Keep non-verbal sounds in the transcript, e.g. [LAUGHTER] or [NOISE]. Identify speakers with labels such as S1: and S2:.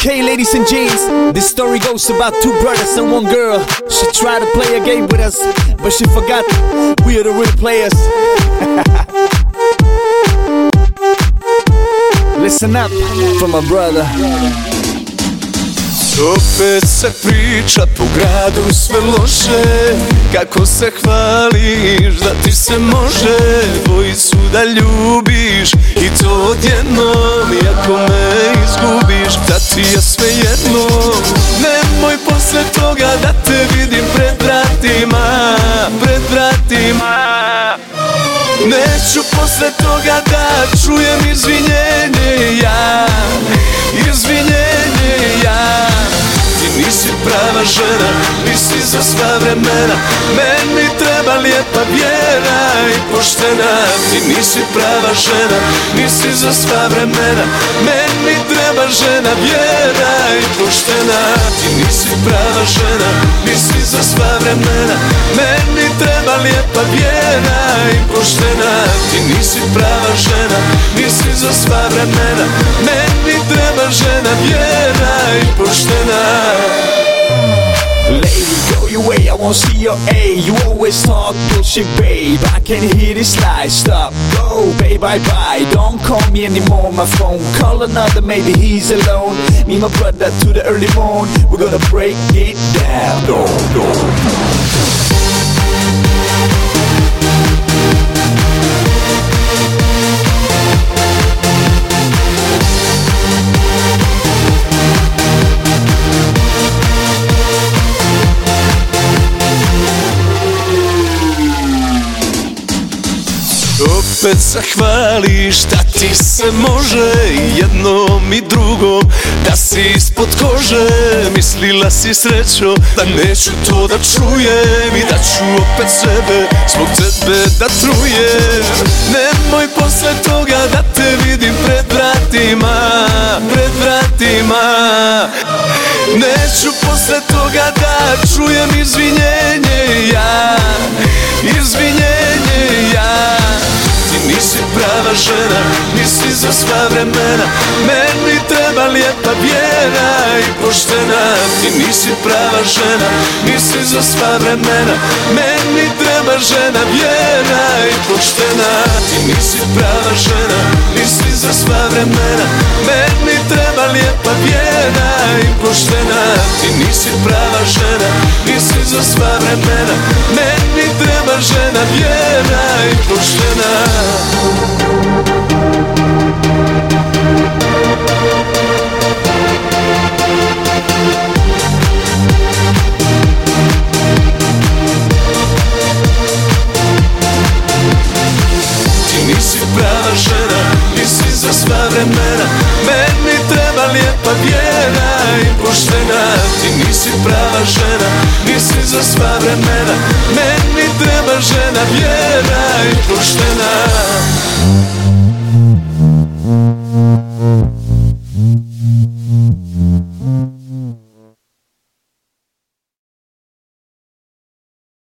S1: Okay, ladies and gents, this story goes about two brothers and one girl. She tried to play a game with us, but she forgot we are the real players. [LAUGHS] Listen up for my brother.
S2: Opet se priča po gradu sve loše Kako se hvališ da ti se može Dvojicu da ljubiš i to odjednom Iako me da ti je sve jedno Nemoj posle toga da te vidim pred vratima Pred vratima. Neću posle toga da čujem izvinjenje ja Izvinjenje ja. Ti nisi prava žena, nisi za sva vremena. Meni treba lijepa vjera i poštena. Ti nisi prava žena, nisi za sva vremena. Meni treba žena vjera i poštena. Ti nisi prava žena, nisi za sva vremena. Meni treba lijepa vjera i poštena. Ti nisi prava žena, nisi za sva vremena. Meni treba žena vjera i poštena
S1: won't see your A. You always talk bullshit, babe. I can hear this lie. Stop, go, babe, bye bye. Don't call me anymore, my phone. Call another, maybe he's alone. Me, my brother, to the early morn. We're gonna break it down. Go, go.
S2: Opet se hvališ da ti se može jednom i drugom Da si ispod kože. Mislila si srećo da neću to da čujem I da ću opet sebe zbog tebe da trujem. Nemoj posle toga da te vidim pred vratima Pred vratima. Neću posle toga da čujem izvinjenje ja sva vremena. Meni treba lijepa vjera i poštena. Ti nisi prava žena, nisi za sva vremena. Meni treba žena vjera i poštena. Ti nisi prava žena, nisi za sva vremena. Meni treba lijepa vjera i poštena. Ti nisi prava žena, nisi za sva vremena. Meni treba žena vjera i poštena za sva vremena. Meni treba lijepa vjera i poštena. Ti nisi prava žena, nisi za sva vremena. Meni treba žena vjera i poštena